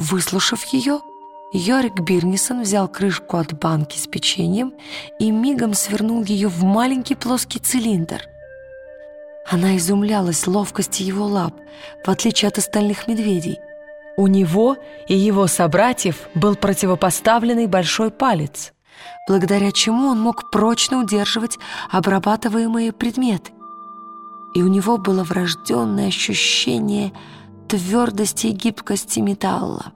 Выслушав ее, Йорик Бирнисон взял крышку от банки с печеньем и мигом свернул ее в маленький плоский цилиндр. Она изумлялась ловкости его лап, в отличие от остальных медведей. У него и его собратьев был противопоставленный большой палец, благодаря чему он мог прочно удерживать обрабатываемые предметы. И у него было врожденное ощущение твердости и гибкости металла.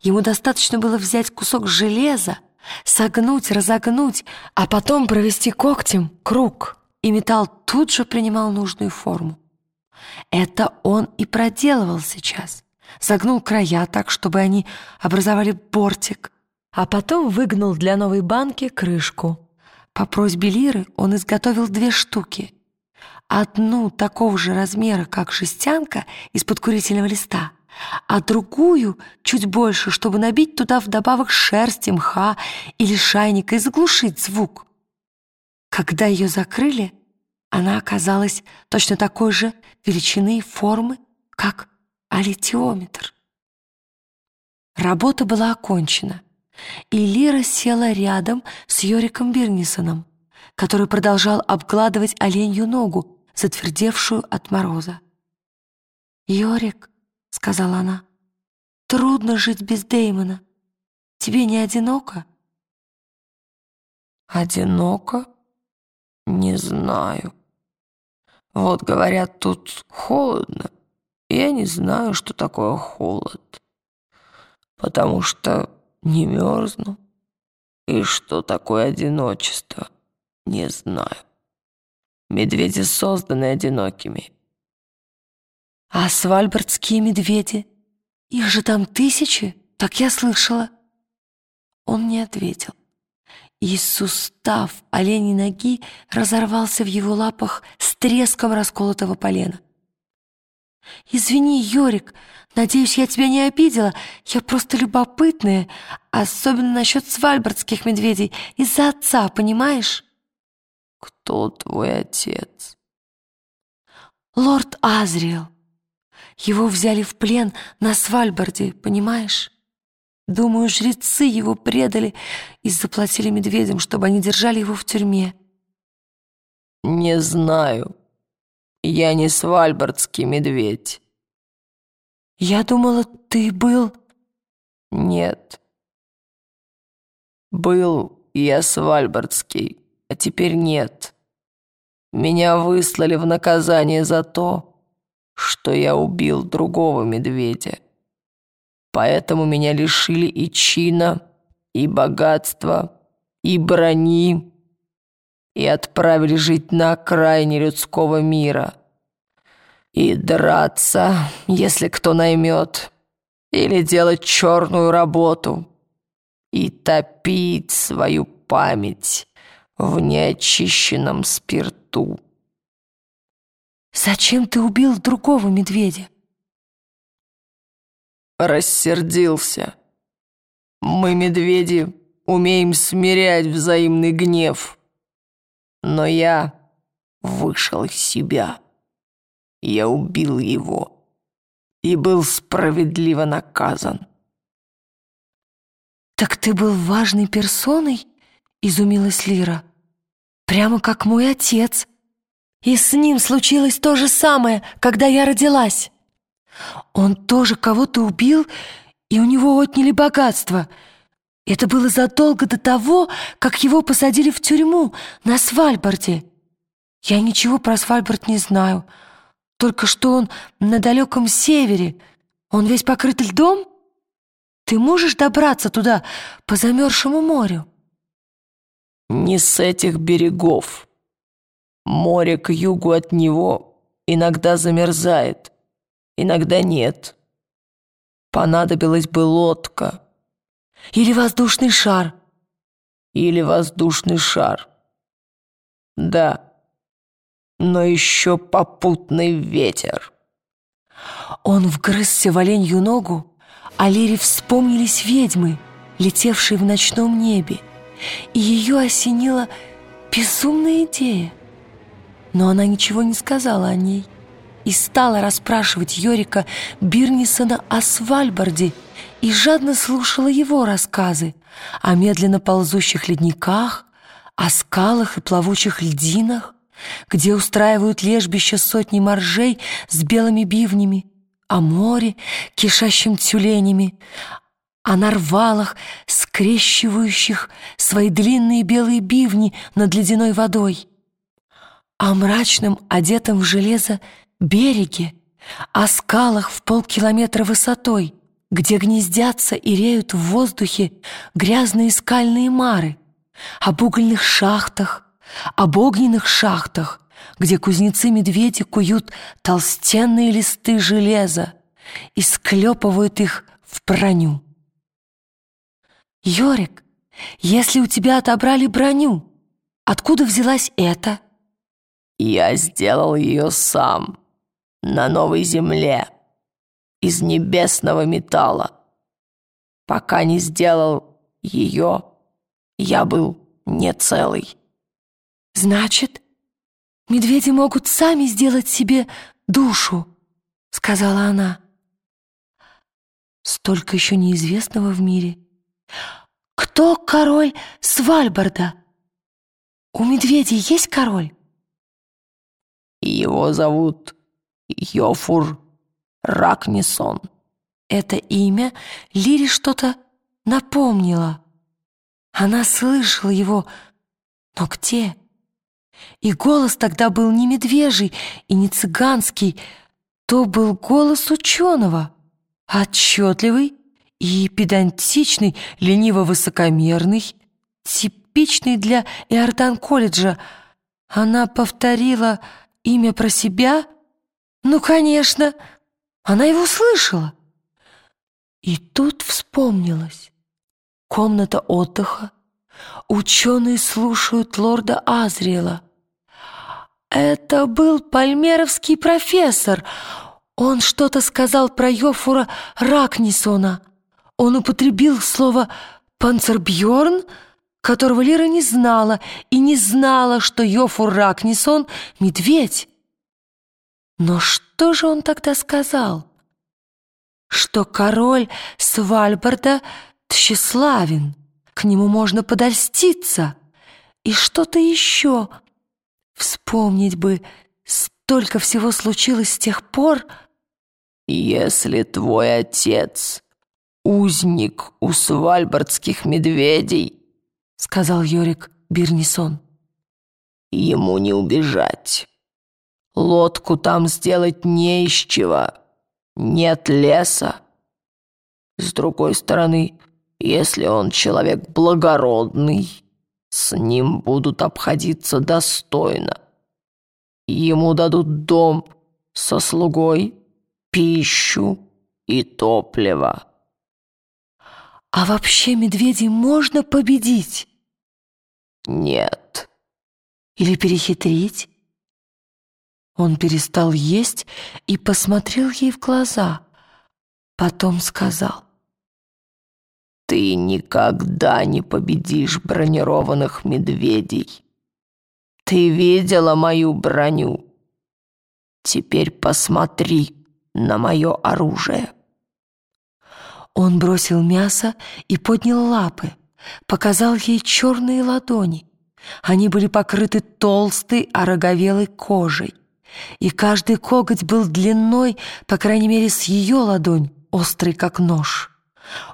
Ему достаточно было взять кусок железа, согнуть, разогнуть, а потом провести когтем круг, и металл тут же принимал нужную форму. Это он и проделывал сейчас. Загнул края так, чтобы они образовали бортик, а потом выгнул для новой банки крышку. По просьбе Лиры он изготовил две штуки. Одну такого же размера, как жестянка из-под курительного листа, а другую чуть больше, чтобы набить туда вдобавок шерсти, мха или шайника и заглушить звук. Когда ее закрыли, она оказалась точно такой же величины и формы, как аллитиометр. Работа была окончена, и Лира села рядом с Йориком Бирнисоном, который продолжал обгладывать оленью ногу, затвердевшую от мороза. «Йорик», — сказала она, — «трудно жить без Деймона. Тебе не одиноко?» «Одиноко? Не знаю. Вот, говорят, тут холодно. Я не знаю, что такое холод, потому что не мерзну. И что такое одиночество, не знаю. Медведи созданы одинокими. А свальбардские медведи? Их же там тысячи, так я слышала. Он не ответил. И сустав оленей ноги разорвался в его лапах с треском расколотого полена. «Извини, Йорик, надеюсь, я тебя не обидела. Я просто любопытная, особенно насчет свальбардских медведей, из-за отца, понимаешь?» «Кто твой отец?» «Лорд Азриэл. Его взяли в плен на Свальбарде, понимаешь? Думаю, жрецы его предали и заплатили медведям, чтобы они держали его в тюрьме». «Не знаю», я не свальбардский медведь. Я думала, ты был... Нет. Был я свальбардский, а теперь нет. Меня выслали в наказание за то, что я убил другого медведя. Поэтому меня лишили и чина, и богатства, и брони, и отправили жить на окраине людского мира. И драться, если кто наймет, или делать черную работу, и топить свою память в неочищенном спирту. «Зачем ты убил другого медведя?» Рассердился. Мы, медведи, умеем смирять взаимный гнев. Но я вышел из себя. Я убил его и был справедливо наказан. «Так ты был важной персоной?» — изумилась Лира. «Прямо как мой отец. И с ним случилось то же самое, когда я родилась. Он тоже кого-то убил, и у него отняли богатство — это было задолго до того, как его посадили в тюрьму на Свальбарде. Я ничего про Свальбард не знаю. Только что он на далеком севере. Он весь покрыт льдом? Ты можешь добраться туда по замерзшему морю? Не с этих берегов. Море к югу от него иногда замерзает, иногда нет. Понадобилась бы лодка — или воздушный шар. Или воздушный шар. Да. Но еще попутный ветер. Он вгрызся в оленью ногу, а Лере вспомнились ведьмы, летевшие в ночном небе, и ее осенила безумная идея. Но она ничего не сказала о ней и стала расспрашивать Йорика Бирнисона о Свальбарде и жадно слушала его рассказы о медленно ползущих ледниках, о скалах и плавучих льдинах, где устраивают лежбище сотни моржей с белыми бивнями, о море, кишащем тюленями, о нарвалах, скрещивающих свои длинные белые бивни над ледяной водой, о мрачном, одетом в железо береге, о скалах в полкилометра высотой, где гнездятся и реют в воздухе грязные скальные мары, об угольных шахтах, об огненных шахтах, где кузнецы-медведи куют толстенные листы железа и склепывают их в броню. «Йорик, если у тебя отобрали броню, откуда взялась эта?» «Я сделал ее сам, на новой земле, из небесного металла. Пока не сделал ее, я был не целый». «Значит, медведи могут сами сделать себе душу», — сказала она. «Столько еще неизвестного в мире. Кто король Свальбарда? У медведей есть король?» «Его зовут Йофур Ракнисон». Это имя Лире что-то напомнило. Она слышала его, но где? И голос тогда был не медвежий и не цыганский, то был голос ученого, отчетливый и педантичный, лениво-высокомерный, типичный для Иордан-колледжа. Она повторила имя про себя? Ну, конечно, она его слышала. И тут вспомнилось. Комната отдыха. Ученые слушают лорда Азриэла. Это был пальмеровский профессор. Он что-то сказал про Йофура Ракнисона. Он употребил слово «панцербьерн», которого Лира не знала, и не знала, что Йофур Ракнисон — медведь. Но что же он тогда сказал? Что король Свальбарда тщеславен, к нему можно подольститься, и что-то еще — Вспомнить бы, столько всего случилось с тех пор. Если твой отец узник у свальбардских медведей, сказал Йорик Бирнисон, ему не убежать. Лодку там сделать не из чего, нет леса. С другой стороны, если он человек благородный, с ним будут обходиться достойно. Ему дадут дом со слугой, пищу и топливо. А вообще медведей можно победить? Нет. Или перехитрить? Он перестал есть и посмотрел ей в глаза. Потом сказал. Ты никогда не победишь бронированных медведей. Ты видела мою броню? Теперь посмотри на мое оружие. Он бросил мясо и поднял лапы, показал ей черные ладони. Они были покрыты толстой ороговелой кожей, и каждый коготь был длиной, по крайней мере, с ее ладонь, острый как нож.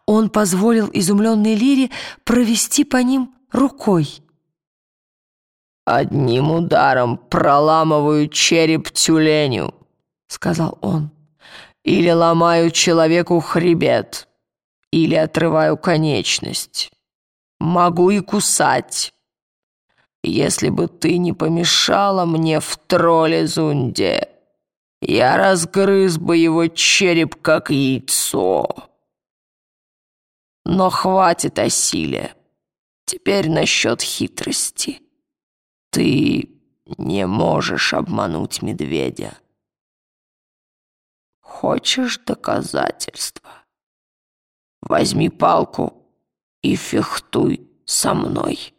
Он позволил изумленной Лире провести по ним рукой. «Одним ударом проламываю череп тюленю», — сказал он. «Или ломаю человеку хребет, или отрываю конечность. Могу и кусать. Если бы ты не помешала мне в тролле Зунде, я разгрыз бы его череп, как яйцо». Но хватит о силе. Теперь насчет хитрости. Ты не можешь обмануть медведя. Хочешь доказательства? Возьми палку и фехтуй со мной.